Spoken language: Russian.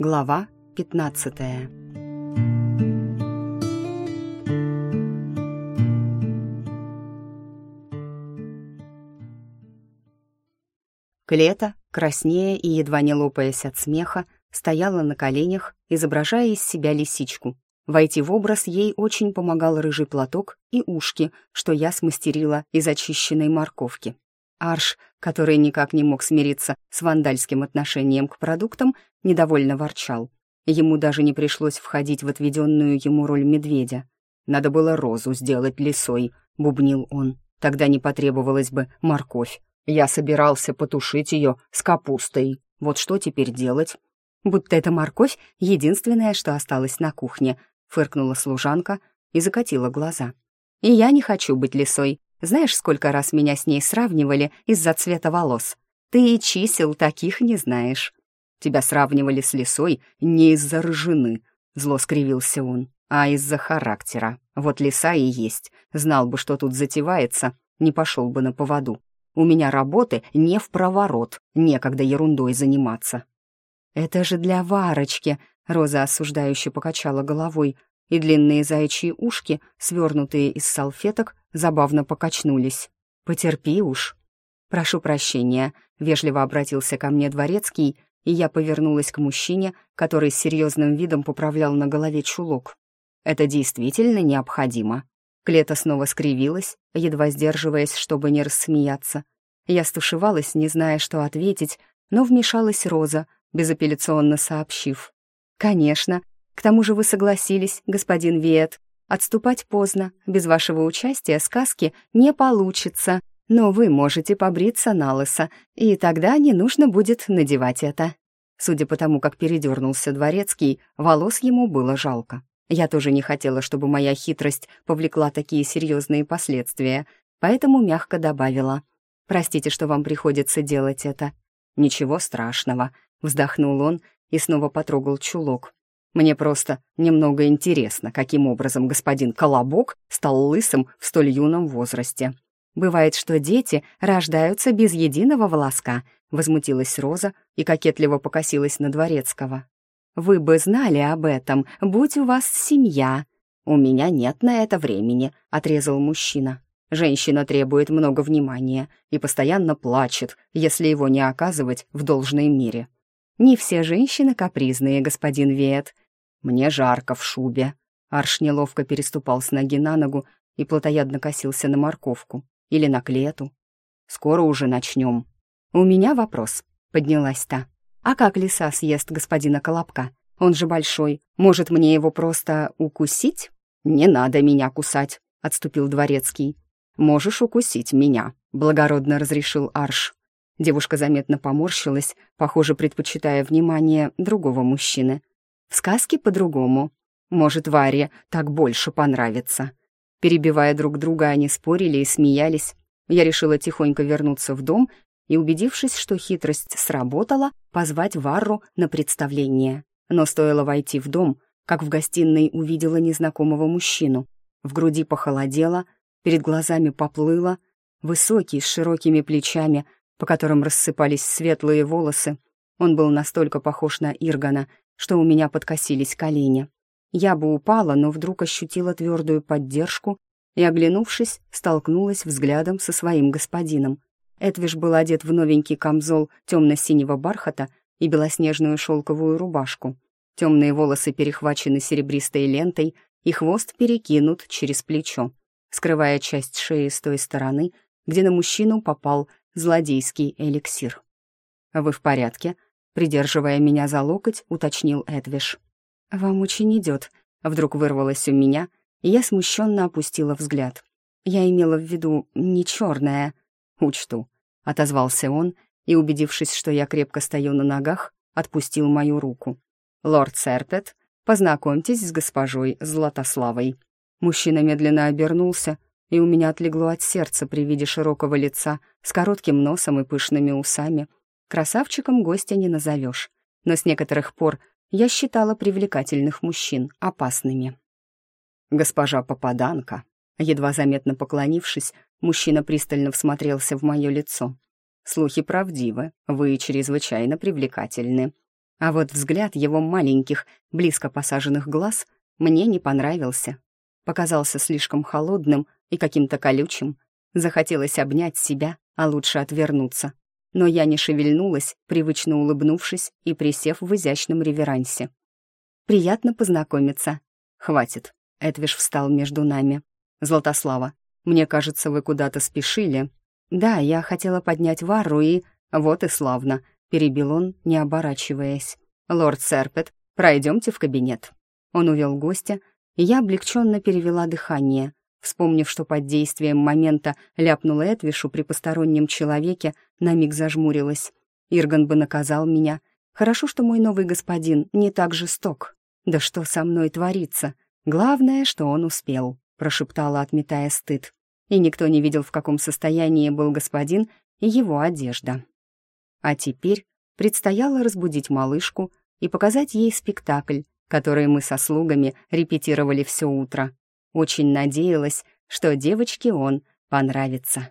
Глава 15 Клета, краснея и едва не лопаясь от смеха, стояла на коленях, изображая из себя лисичку. Войти в образ ей очень помогал рыжий платок и ушки, что я смастерила из очищенной морковки. Арш, который никак не мог смириться с вандальским отношением к продуктам, недовольно ворчал. Ему даже не пришлось входить в отведенную ему роль медведя. «Надо было розу сделать лисой», — бубнил он. «Тогда не потребовалась бы морковь. Я собирался потушить ее с капустой. Вот что теперь делать?» «Будто эта морковь — единственное, что осталось на кухне», — фыркнула служанка и закатила глаза. «И я не хочу быть лисой. Знаешь, сколько раз меня с ней сравнивали из-за цвета волос? Ты и чисел таких не знаешь». «Тебя сравнивали с лисой не из-за рыжины», — зло скривился он, «а из-за характера. Вот лиса и есть. Знал бы, что тут затевается, не пошел бы на поводу. У меня работы не в проворот, некогда ерундой заниматься». «Это же для Варочки», — Роза осуждающе покачала головой, и длинные заячьи ушки, свернутые из салфеток, забавно покачнулись. «Потерпи уж». «Прошу прощения», — вежливо обратился ко мне дворецкий, и я повернулась к мужчине, который с серьезным видом поправлял на голове чулок. «Это действительно необходимо». Клета снова скривилась, едва сдерживаясь, чтобы не рассмеяться. Я стушевалась, не зная, что ответить, но вмешалась Роза, безапелляционно сообщив. «Конечно. К тому же вы согласились, господин Виет. Отступать поздно, без вашего участия сказки не получится, но вы можете побриться на лысо, и тогда не нужно будет надевать это». Судя по тому, как передернулся дворецкий, волос ему было жалко. Я тоже не хотела, чтобы моя хитрость повлекла такие серьезные последствия, поэтому мягко добавила. «Простите, что вам приходится делать это». «Ничего страшного», — вздохнул он и снова потрогал чулок. Мне просто немного интересно, каким образом господин Колобок стал лысым в столь юном возрасте. «Бывает, что дети рождаются без единого волоска», — возмутилась Роза и кокетливо покосилась на Дворецкого. «Вы бы знали об этом, будь у вас семья». «У меня нет на это времени», — отрезал мужчина. «Женщина требует много внимания и постоянно плачет, если его не оказывать в должной мере». «Не все женщины капризные, господин Вет», «Мне жарко в шубе». Арш неловко переступал с ноги на ногу и плотоядно косился на морковку или на клету. «Скоро уже начнем». «У меня вопрос», — поднялась та. «А как лиса съест господина Колобка? Он же большой. Может, мне его просто укусить?» «Не надо меня кусать», — отступил дворецкий. «Можешь укусить меня», — благородно разрешил Арш. Девушка заметно поморщилась, похоже, предпочитая внимание другого мужчины. В сказке по-другому. Может, Варе так больше понравится. Перебивая друг друга, они спорили и смеялись. Я решила тихонько вернуться в дом и, убедившись, что хитрость сработала, позвать Варру на представление. Но стоило войти в дом, как в гостиной увидела незнакомого мужчину. В груди похолодело, перед глазами поплыло. Высокий, с широкими плечами, по которым рассыпались светлые волосы. Он был настолько похож на Иргана, что у меня подкосились колени. Я бы упала, но вдруг ощутила твердую поддержку и, оглянувшись, столкнулась взглядом со своим господином. Эдвиш был одет в новенький камзол темно-синего бархата и белоснежную шелковую рубашку. Темные волосы перехвачены серебристой лентой, и хвост перекинут через плечо, скрывая часть шеи с той стороны, где на мужчину попал злодейский эликсир. «Вы в порядке?» Придерживая меня за локоть, уточнил Эдвиш. «Вам очень идет», — вдруг вырвалось у меня, и я смущенно опустила взгляд. Я имела в виду не черное. «Учту», — отозвался он, и, убедившись, что я крепко стою на ногах, отпустил мою руку. «Лорд Серпет, познакомьтесь с госпожой Златославой». Мужчина медленно обернулся, и у меня отлегло от сердца при виде широкого лица с коротким носом и пышными усами — Красавчиком гостя не назовешь, но с некоторых пор я считала привлекательных мужчин опасными. «Госпожа Попаданка», едва заметно поклонившись, мужчина пристально всмотрелся в мое лицо. «Слухи правдивы, вы чрезвычайно привлекательны. А вот взгляд его маленьких, близко посаженных глаз мне не понравился. Показался слишком холодным и каким-то колючим. Захотелось обнять себя, а лучше отвернуться. Но я не шевельнулась, привычно улыбнувшись и присев в изящном реверансе. «Приятно познакомиться». «Хватит». Эдвиш встал между нами. «Златослава, мне кажется, вы куда-то спешили». «Да, я хотела поднять Варру и...» «Вот и славно», — перебил он, не оборачиваясь. «Лорд Серпет, пройдемте в кабинет». Он увел гостя, и я облегченно перевела дыхание, вспомнив, что под действием момента ляпнула Эдвишу при постороннем человеке, на миг зажмурилась. Ирган бы наказал меня. Хорошо, что мой новый господин не так жесток. Да что со мной творится? Главное, что он успел, прошептала, отметая стыд. И никто не видел, в каком состоянии был господин и его одежда. А теперь предстояло разбудить малышку и показать ей спектакль, который мы со слугами репетировали все утро. Очень надеялась, что девочке он понравится.